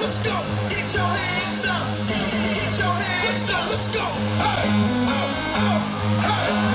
let's go. Get your hands up. Get your hands up, let's go. Hey, oh, oh, hey.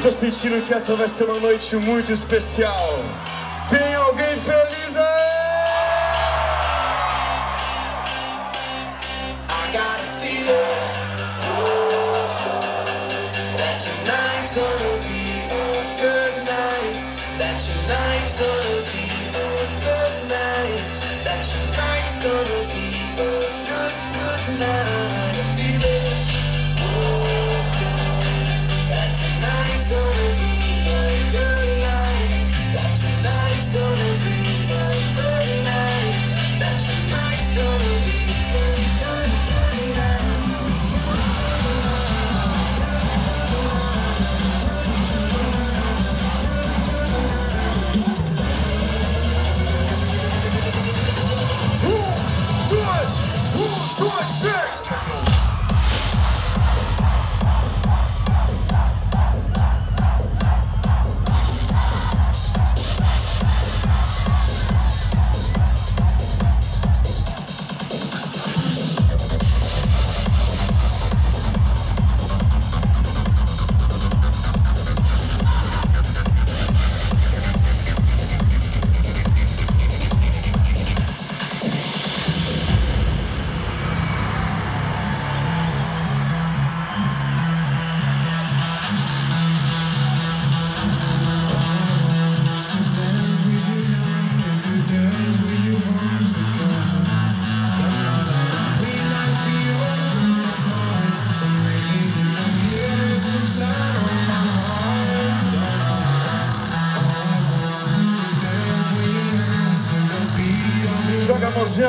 Tô sentindo que essa vai ser uma noite muito especial.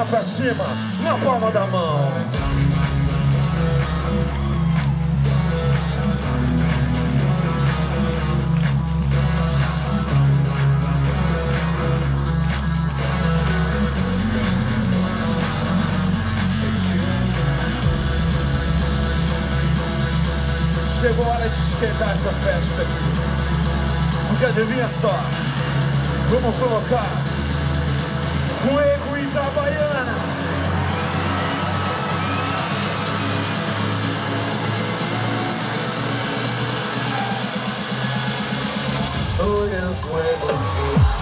pra cima, na palma da mão. Chegou a hora de esquentar essa festa aqui. Porque adivinha só, vamos colocar Fuego Itabaiana. soy el fuego.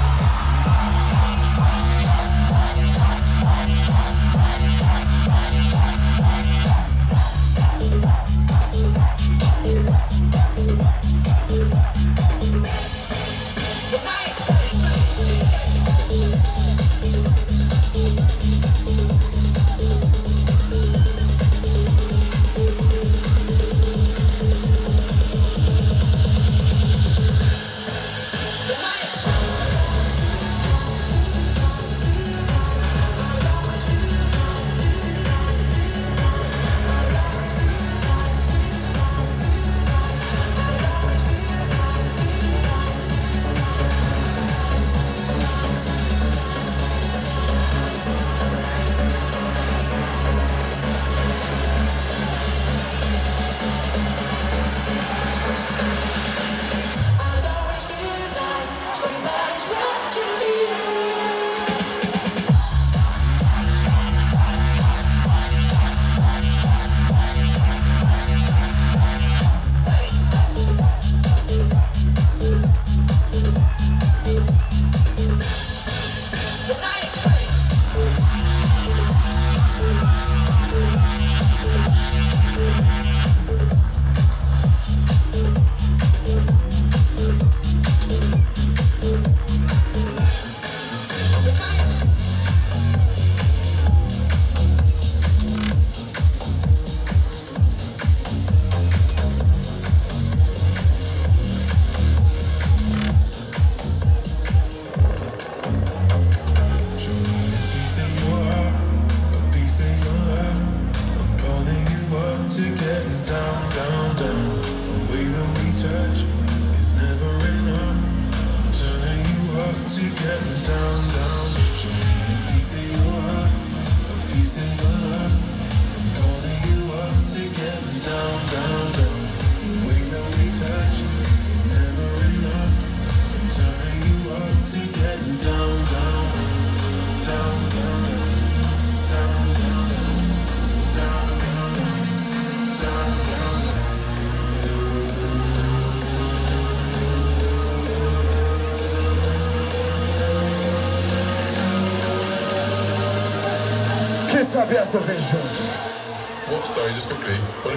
Southern Georgia. What? Oh, sorry, just quickly. What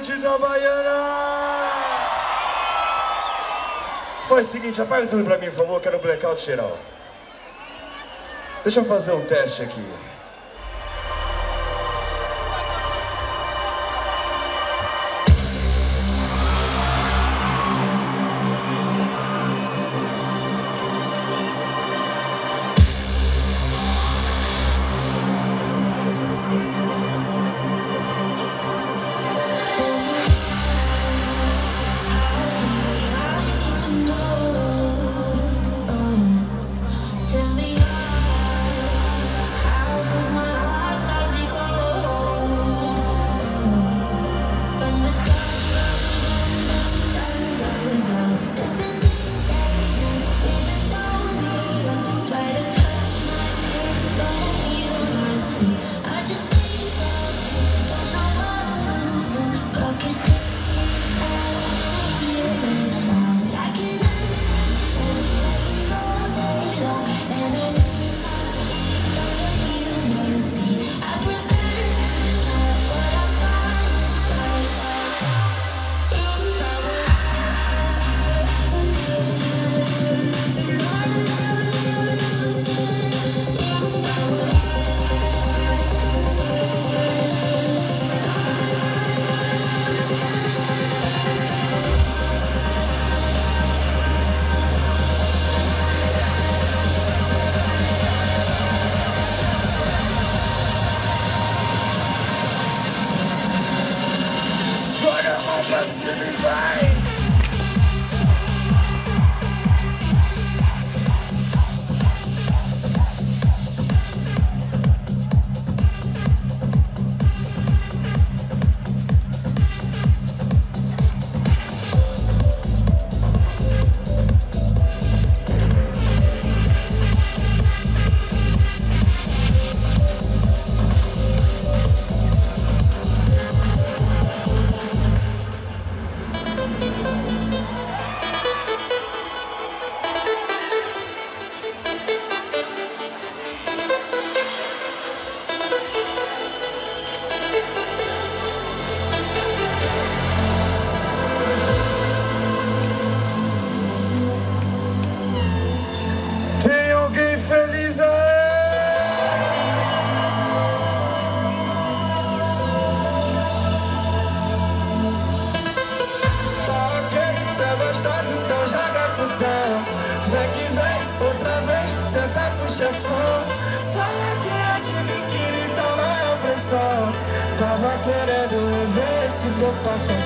da Baiana! Faz o seguinte, apaga tudo pra mim, por favor, quero blackout geral. Deixa eu fazer um teste aqui. bum, bum.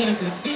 Get a good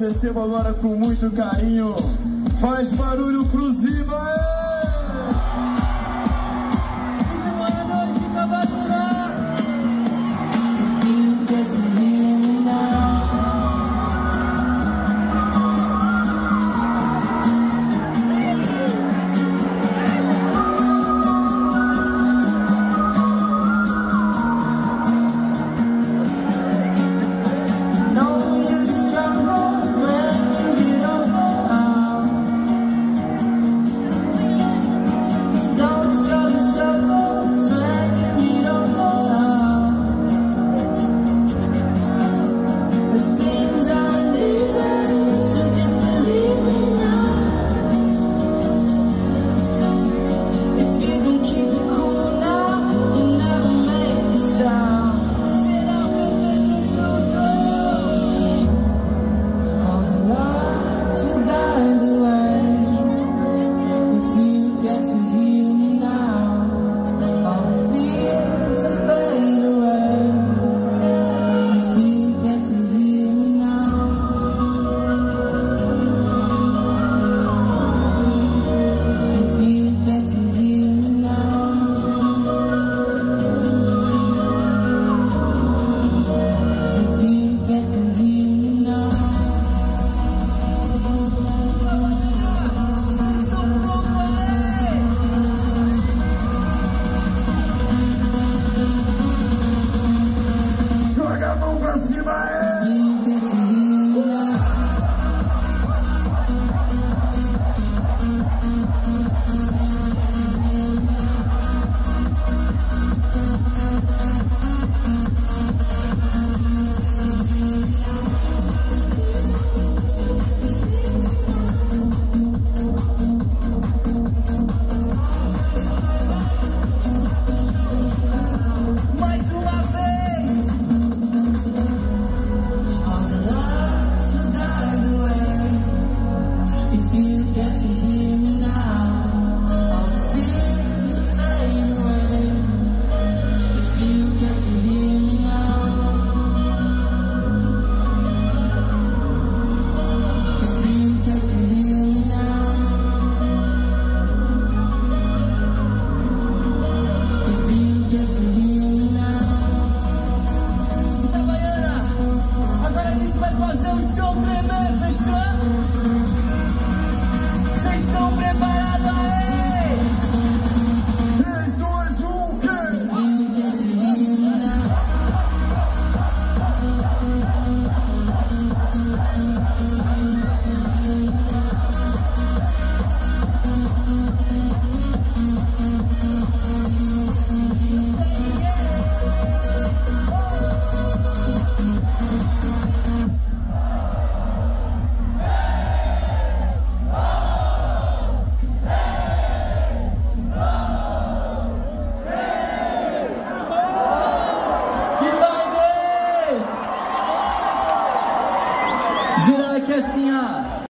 senhores, recebo agora com muito carinho. Faz barulho pro